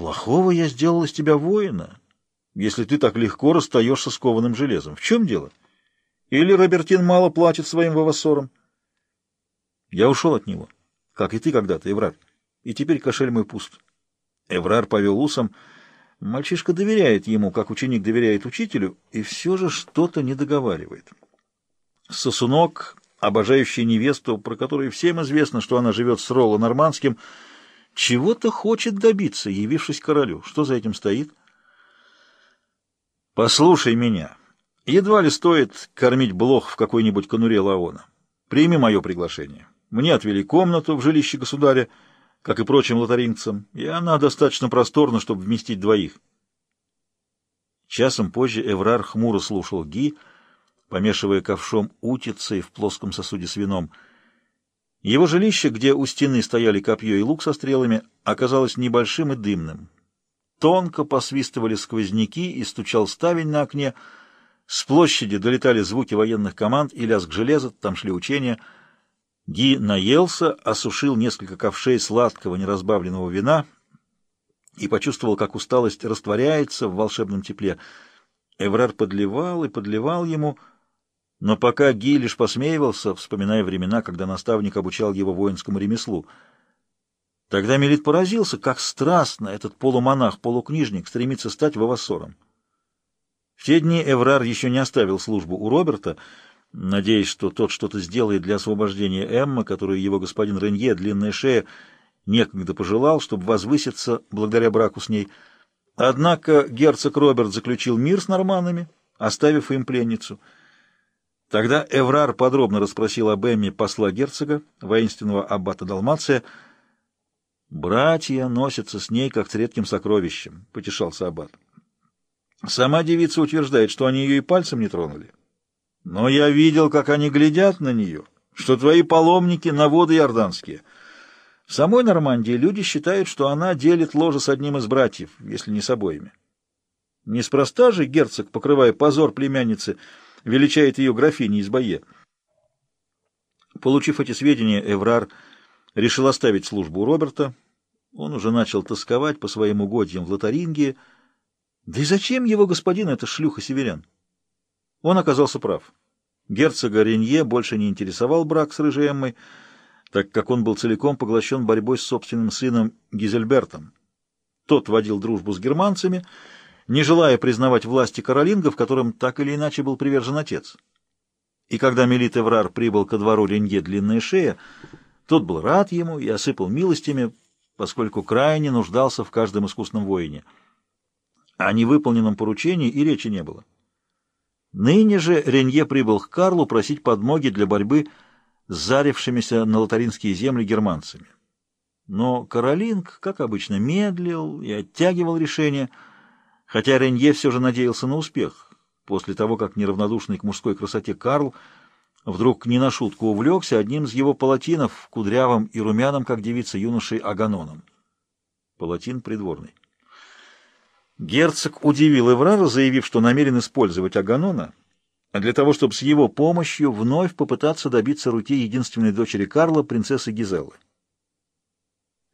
Плохого я сделал из тебя воина, если ты так легко расстаешься с кованым железом. В чем дело? Или Робертин мало платит своим вавассорам? Я ушел от него, как и ты когда-то, Эврар, и теперь кошель мой пуст. Эврар повел усом. Мальчишка доверяет ему, как ученик доверяет учителю, и все же что-то не договаривает. Сосунок, обожающий невесту, про которую всем известно, что она живет с Ролло Нормандским, чего-то хочет добиться, явившись королю. Что за этим стоит? Послушай меня. Едва ли стоит кормить блох в какой-нибудь конуре Лаона. Прими мое приглашение. Мне отвели комнату в жилище государя, как и прочим лотарингцам, и она достаточно просторна, чтобы вместить двоих. Часом позже Эврар хмуро слушал Ги, помешивая ковшом утицей в плоском сосуде с вином. Его жилище, где у стены стояли копье и лук со стрелами, оказалось небольшим и дымным. Тонко посвистывали сквозняки и стучал ставень на окне. С площади долетали звуки военных команд и лязг железа, там шли учения. Ги наелся, осушил несколько ковшей сладкого неразбавленного вина и почувствовал, как усталость растворяется в волшебном тепле. Эврар подливал и подливал ему — но пока Ги лишь посмеивался, вспоминая времена, когда наставник обучал его воинскому ремеслу. Тогда Мелит поразился, как страстно этот полумонах-полукнижник стремится стать вавассором. В те дни Эврар еще не оставил службу у Роберта, надеясь, что тот что-то сделает для освобождения Эммы, которую его господин Ренье, длинная шея, некогда пожелал, чтобы возвыситься благодаря браку с ней. Однако герцог Роберт заключил мир с норманами, оставив им пленницу — Тогда Эврар подробно расспросил об Эмме посла герцога, воинственного аббата Далмация. «Братья носятся с ней, как с редким сокровищем», — потешался аббат. «Сама девица утверждает, что они ее и пальцем не тронули. Но я видел, как они глядят на нее, что твои паломники на воды иорданские. В самой Нормандии люди считают, что она делит ложе с одним из братьев, если не с обоими. Неспроста же герцог, покрывая позор племянницы, — величает ее графиней из Бае. Получив эти сведения, Эврар решил оставить службу у Роберта. Он уже начал тосковать по своим угодьям в Лотарингии. Да и зачем его господин эта шлюха-северян? Он оказался прав. Герцога Ренье больше не интересовал брак с рыжей Эммой, так как он был целиком поглощен борьбой с собственным сыном Гизельбертом. Тот водил дружбу с германцами — не желая признавать власти каролингов, которым так или иначе был привержен отец. И когда Мелит Эврар прибыл ко двору Ленье Длинная Шея, тот был рад ему и осыпал милостями, поскольку крайне нуждался в каждом искусном воине. О невыполненном поручении и речи не было. Ныне же Ренье прибыл к Карлу просить подмоги для борьбы с зарившимися на лотаринские земли германцами. Но Каролинг, как обычно, медлил и оттягивал решение — хотя Ренье все же надеялся на успех, после того, как неравнодушный к мужской красоте Карл вдруг не на шутку увлекся одним из его палатинов, кудрявым и румяным, как девица юношей Аганоном. Палатин придворный. Герцог удивил Эврара, заявив, что намерен использовать Аганона для того, чтобы с его помощью вновь попытаться добиться руки единственной дочери Карла, принцессы Гизеллы.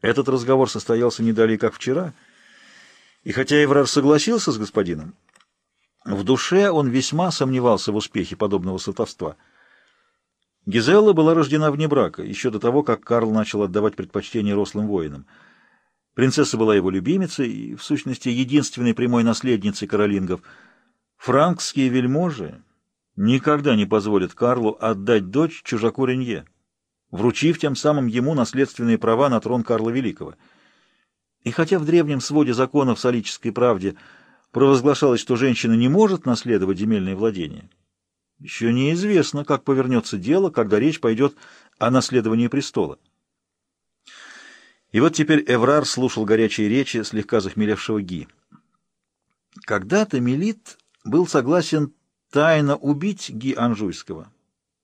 Этот разговор состоялся не далее, как вчера — и хотя Эврар согласился с господином, в душе он весьма сомневался в успехе подобного сватовства. Гизелла была рождена вне брака, еще до того, как Карл начал отдавать предпочтение рослым воинам. Принцесса была его любимицей и, в сущности, единственной прямой наследницей каролингов. Франкские вельможи никогда не позволят Карлу отдать дочь чужаку Ренье, вручив тем самым ему наследственные права на трон Карла Великого — и хотя в древнем своде законов солической правде провозглашалось, что женщина не может наследовать земельные владения, еще неизвестно, как повернется дело, когда речь пойдет о наследовании престола. И вот теперь Эврар слушал горячие речи слегка захмелевшего Ги. Когда-то Мелит был согласен тайно убить Ги Анжуйского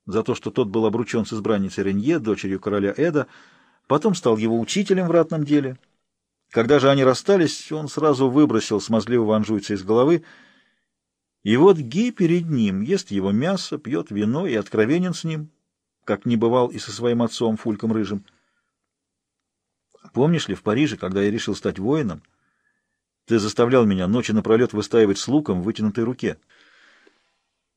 за то, что тот был обручен с избранницей Ренье, дочерью короля Эда, потом стал его учителем в ратном деле — когда же они расстались, он сразу выбросил смазливого анжуйца из головы, и вот Ги перед ним, ест его мясо, пьет вино и откровенен с ним, как не бывал и со своим отцом Фульком Рыжим. Помнишь ли, в Париже, когда я решил стать воином, Ты заставлял меня ночи напролет выстаивать с луком в вытянутой руке.